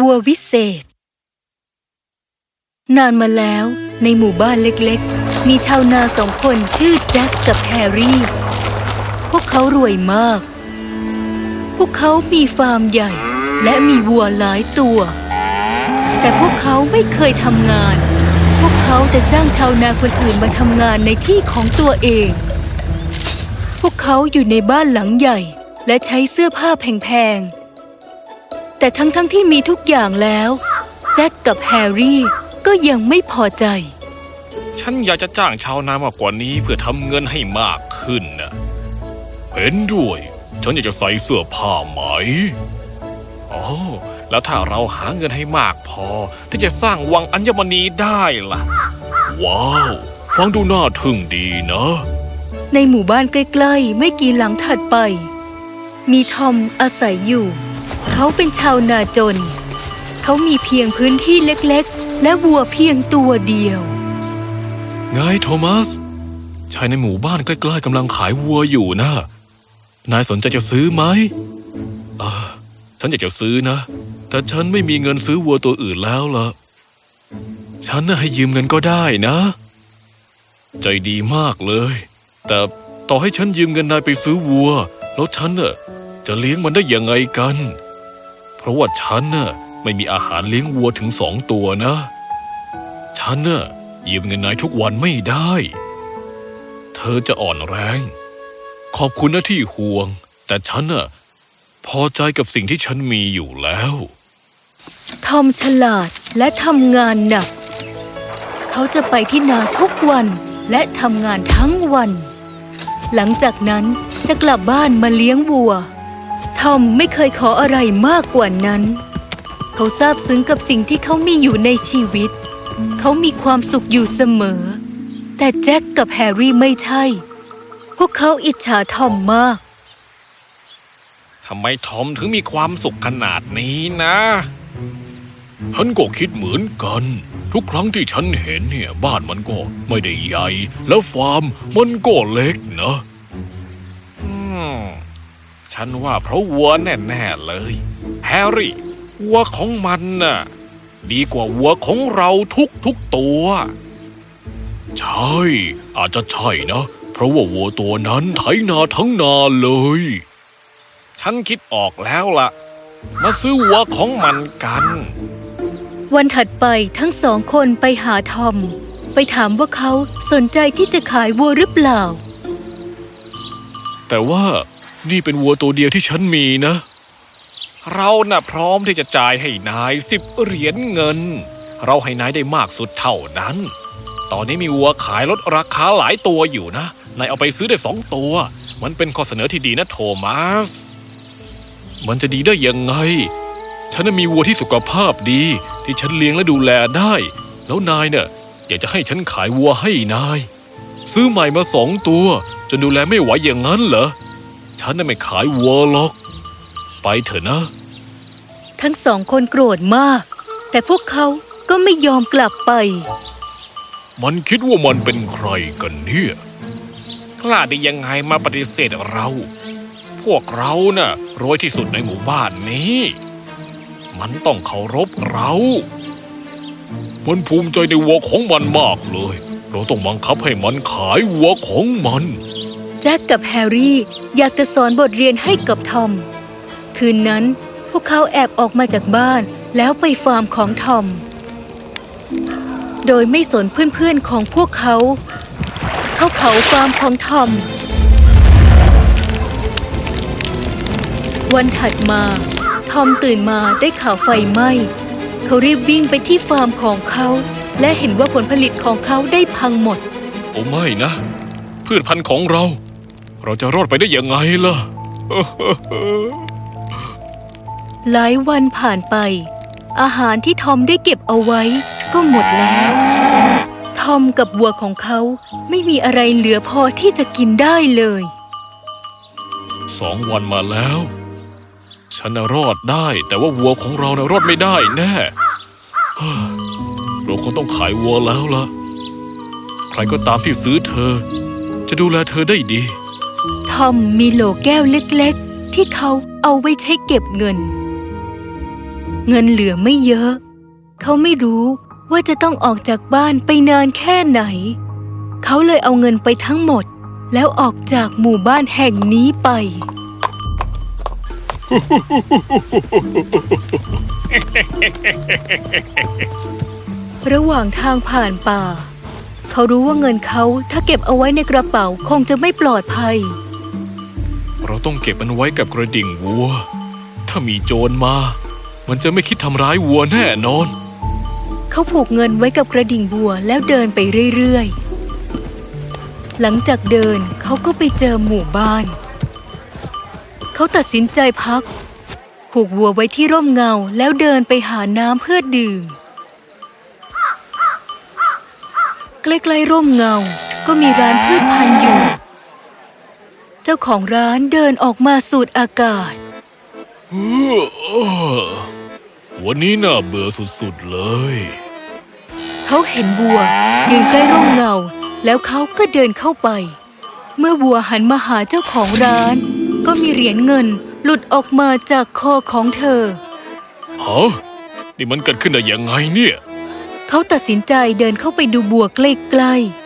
วัววิเศษ นานมาแล้วในหมู่บ้านเล็กๆ มีชาวนาสองคนชื่อแจ็คกับแฮร์รี่ พวกเขารวยมาก พวกเขามีฟาร์มใหญ่ และมีวัวหลายตัว แต่พวกเขาไม่เคยทำงาน พวกเขาจะจ้างชาวนาคนอื่นมาทำงานในที่ของตัวเอง พวกเขาอยู่ในบ้านหลังใหญ่ และใช้เสื้อผ้าแพงๆ แต่ทั้งๆที่มีทุกอย่างแล้ว แจ็คกับแฮร์รี่ก็ยังไม่พอใจ ฉันอยากจะจ้างชาวนามากกว่านี้เพื่อทำเงินให้มากขึ้นนะเห็นด้วย ฉันอยากจะใส่เสื้อผ้าไหมอ๋อแล้วถ้าเราหาเงินให้มากพอ ที่จะสร้างวังอัญมณีได้ล่ะ ว้าว ฟังดูน่าทึ่งดีนะ ในหมู่บ้านใกล้ ๆ ไม่กี่หลังถัดไป มีทอมอาศัยอยู่ เขาเป็นชาวนาจน เขามีเพียงพื้นที่เล็กๆ และวัวเพียงตัวเดียว ไงโทมัส ชายในหมู่บ้านใกล้ๆกำลังขายวัวอยู่นะ นายสนใจจะซื้อไหมฉันอยากจะซื้อนะ แต่ฉันไม่มีเงินซื้อวัวตัวอื่นแล้วล่ะ ฉันน่ะให้ยืมเงินก็ได้นะ ใจดีมากเลย แต่ต่อให้ฉันยืมเงินนายไปซื้อวัว แล้วฉันน่ะจะเลี้ยงมันได้ยังไงกัน ราะว่าฉันน่ะไม่มีอาหารเลี้ยงวัวถึงสองตัวนะ ฉันน่ะยืมเงินนายทุกวันไม่ได้ เธอจะอ่อนแรง ขอบคุณนะที่ห่วง แต่ฉันน่ะพอใจกับสิ่งที่ฉันมีอยู่แล้ว ทอมฉลาดและทำงานหนัก เขาจะไปที่นาทุกวันและทำงานทั้งวัน หลังจากนั้นจะกลับบ้านมาเลี้ยงวัว ทอมไม่เคยขออะไรมากกว่านั้น เขาซาบซึ้งกับสิ่งที่เขามีอยู่ในชีวิต เขามีความสุขอยู่เสมอ แต่แจ็คกับแฮร์รี่ไม่ใช่ พวกเขาอิจฉาทอมมากทำไมทอมถึงมีความสุขขนาดนี้นะฉันก็คิดเหมือนกัน ทุกครั้งที่ฉันเห็นเนี่ย บ้านมันก็ไม่ได้ใหญ่ แล้วฟาร์มมันก็เล็กนะ ฉันว่าเพราะวัวแน่ๆเลย แฮร์รี่ วัวของมันน่ะ ดีกว่าวัวของเราทุกๆตัว ใช่ อาจจะใช่นะ เพราะว่าวัวตัวนั้นไถนาทั้งนาเลย ฉันคิดออกแล้วล่ะ มาซื้อวัวของมันกัน วันถัดไปทั้งสองคนไปหาทอม ไปถามว่าเขาสนใจที่จะขายวัวหรือเปล่า แต่ว่า นี่เป็นวัวตัวเดียวที่ฉันมีนะ เราน่ะพร้อมที่จะจ่ายให้นายสิบเหรียญเงิน เราให้นายได้มากสุดเท่านั้น ตอนนี้มีวัวขายลดราคาหลายตัวอยู่นะ นายเอาไปซื้อได้สองตัว มันเป็นข้อเสนอที่ดีนะโทมัส มันจะดีได้ยังไง ฉันมีวัวที่สุขภาพดีที่ฉันเลี้ยงและดูแลได้ แล้วนายเนี่ยอยากจะให้ฉันขายวัวให้นาย ซื้อใหม่มาสองตัว จนดูแลไม่ไหวอย่างนั้นเหรอ ฉันน่ะไม่ขายวัวหรอก ไปเถอะนะ ทั้งสองคนโกรธมาก แต่พวกเขาก็ไม่ยอมกลับไป มันคิดว่ามันเป็นใครกันเนี่ยกล้าได้ยังไงมาปฏิเสธเรา พวกเราน่ะรวยที่สุดในหมู่บ้านนี้ มันต้องเคารพเรา มันภูมิใจในวัวของมันมากเลย เราต้องบังคับให้มันขายวัวของมันแจ็คกับแฮร์รี่อยากจะสอนบทเรียนให้กับทอม คืนนั้นพวกเขาแอบออกมาจากบ้านแล้วไปฟาร์มของทอม โดยไม่สนเพื่อนๆของพวกเขา เขาเผาฟาร์มของทอม วันถัดมา ทอมตื่นมาได้ข่าวไฟไหม้เขารีบวิ่งไปที่ฟาร์มของเขา และเห็นว่าผลผลิตของเขาได้พังหมด โอ้ไม่นะ พืชพันธุ์ของเรา เราจะรอดไปได้ยังไงล่ะ หลายวันผ่านไป อาหารที่ทอมได้เก็บเอาไว้ก็หมดแล้ว ทอมกับวัวของเขาไม่มีอะไรเหลือพอที่จะกินได้เลยสองวันมาแล้ว ฉันน่ะรอดได้ แต่ว่าวัวของเราน่ะรอดไม่ได้แน่เฮ้ยเราคงต้องขายวัวแล้วล่ะ ใครก็ตามที่ซื้อเธอ จะดูแลเธอได้ดีท อมมีโหลแก้วเล็กๆ ที่เขาเอาไว้ใช้เก็บเงิน เงินเหลือไม่เยอะ เขาไม่รู้ว่าจะต้องออกจากบ้านไปนานแค่ไหน เขาเลยเอาเงินไปทั้งหมด แล้วออกจากหมู่บ้านแห่งนี้ไป ระหว่างทางผ่านป่า เขารู้ว่าเงินเขาถ้าเก็บเอาไว้ในกระเป๋าคงจะไม่ปลอดภัย เราต้องเก็บมันไว้กับกระดิ่งวัว ถ้ามีโจรมา มันจะไม่คิดทำร้ายวัวแน่นอน เขาผูกเงินไว้กับกระดิ่งบัวแล้วเดินไปเรื่อยๆ หลังจากเดินเขาก็ไปเจอหมู่บ้าน เขาตัดสินใจพัก ผูกวัวไว้ที่ร่มเงาแล้วเดินไปหาน้ำเพื่อดื่ม ใกล้ๆร่มเงาก็มีร้านพืชพันธุ์อยู่ เจ้าของร้านเดินออกมาสูดอากาศเออวันนี้น่าเบื่อสุดๆเลย เขาเห็นบัว ยืนใกล้ร่มเงา แล้วเขาก็เดินเข้าไป เมื่อบัวหันมาหาเจ้าของร้าน ก็มีเหรียญเงินหลุดออกมาจากคอของเธอฮะนี่มันเกิดขึ้นได้ยังไงเนี่ย เขาตัดสินใจเดินเข้าไปดูบัวใกล้ๆ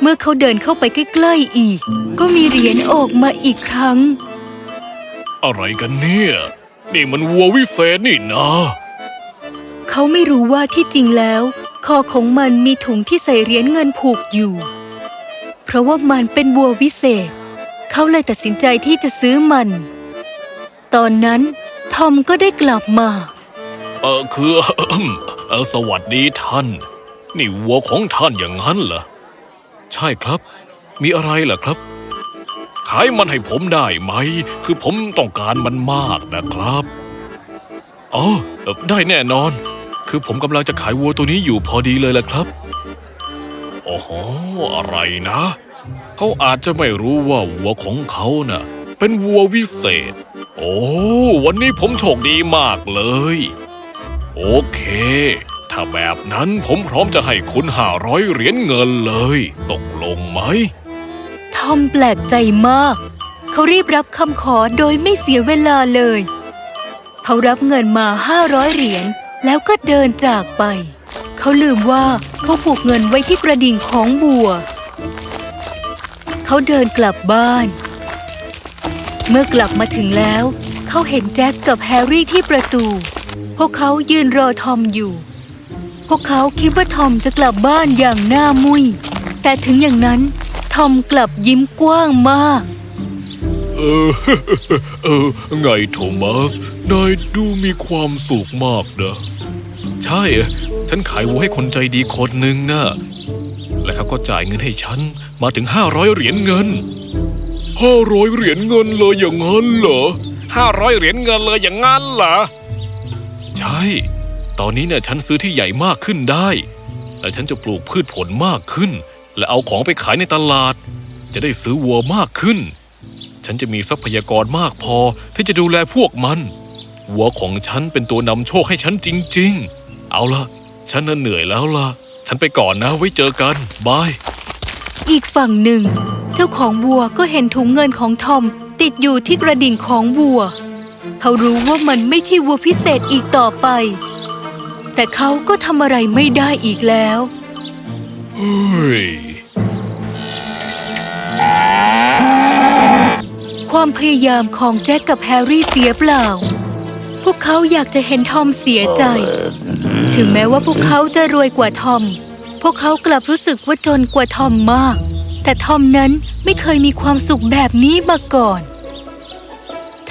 เมื่อเขาเดินเข้าไปใกล้ๆอีก ก็มีเหรียญออกมาอีกครั้ง อะไรกันเนี่ย นี่มันวัววิเศษนี่นะ เขาไม่รู้ว่าที่จริงแล้ว คอของมันมีถุงที่ใส่เหรียญเงินผูกอยู่ เพราะว่ามันเป็นวัววิเศษ เขาเลยตัดสินใจที่จะซื้อมัน ตอนนั้นทอมก็ได้กลับมา เออคือ เออสวัสดีท่าน นี่วัวของท่านอย่างนั้นเหรอ ใช่ครับ มีอะไรเหรอครับ ขายมันให้ผมได้ไหม คือผมต้องการมันมากนะครับอ๋อได้แน่นอน คือผมกำลังจะขายวัวตัวนี้อยู่พอดีเลยแหละครับโอ้โหอะไรนะ เขาอาจจะไม่รู้ว่าวัวของเขาน่ะ เป็นวัววิเศษ โอ้วันนี้ผมโชคดีมากเลย โอเค ถ้าแบบนั้นผมพร้อมจะให้คุณห้าร้อยเหรียญเงินเลย ตกลงไหม ทอมแปลกใจมาก เขารีบรับคำขอโดยไม่เสียเวลาเลย เขารับเงินมาห้าร้อยเหรียญแล้วก็เดินจากไป เขาลืมว่าเขาผูกเงินไว้ที่กระดิ่งของบัว เขาเดินกลับบ้าน เมื่อกลับมาถึงแล้ว เขาเห็นแจ็คกับแฮร์รี่ที่ประตู พวกเขายืนรอทอมอยู่ พวกเขาคิดว่าทอมจะกลับบ้านอย่างหน้ามุย แต่ถึงอย่างนั้น ทอมกลับยิ้มกว้างมาก เออเออไงโทมัส นายดูมีความสุขมากนะใช่ ฉันขายวัวให้คนใจดีคนหนึ่งนะและเขาก็จ่ายเงินให้ฉัน มาถึงห้าร้อยเหรียญเงินห้าร้อยเหรียญเงินเลยอย่างนั้นเหรอห้าร้อยเหรียญเงินเลยอย่างนั้นเหรอ ใช่ ตอนนี้เนี่ยฉันซื้อที่ใหญ่มากขึ้นได้ และฉันจะปลูกพืชผลมากขึ้น และเอาของไปขายในตลาด จะได้ซื้อวัวมากขึ้น ฉันจะมีทรัพยากรมากพอที่จะดูแลพวกมัน วัวของฉันเป็นตัวนำโชคให้ฉันจริง ๆ เอาละฉันน่ะเหนื่อยแล้วล่ะ ฉันไปก่อนนะไว้เจอกันบาย อีกฝั่งหนึ่ง เจ้าของวัวก็เห็นถุงเงินของทอม ติดอยู่ที่กระดิ่งของวัว เขารู้ว่ามันไม่ใช่วัวพิเศษอีกต่อไป แต่เขาก็ทำอะไรไม่ได้อีกแล้วเฮ้ยความพยายามของแจ็คกับแฮร์รี่เสียเปล่า พวกเขาอยากจะเห็นทอมเสียใจ ถึงแม้ว่าพวกเขาจะรวยกว่าทอม พวกเขากลับรู้สึกว่าจนกว่าทอมมาก แต่ทอมนั้นไม่เคยมีความสุขแบบนี้มาก่อน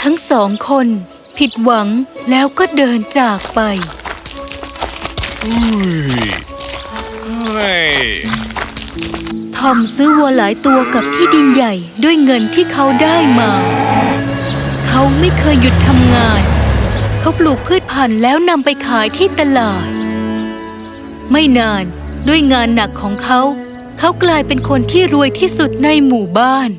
ทั้งสองคน ผิดหวังแล้วก็เดินจากไป เฮ้ยเฮ้ยทอมซื้อวัวหลายตัวกับที่ดินใหญ่ด้วยเงินที่เขาได้มา เขาไม่เคยหยุดทำงาน เขาปลูกพืชพันธุ์แล้วนำไปขายที่ตลาด ไม่นานด้วยงานหนักของเขา เขากลายเป็นคนที่รวยที่สุดในหมู่บ้าน